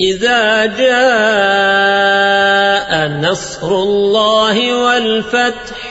إذا جاء نصر الله والفتح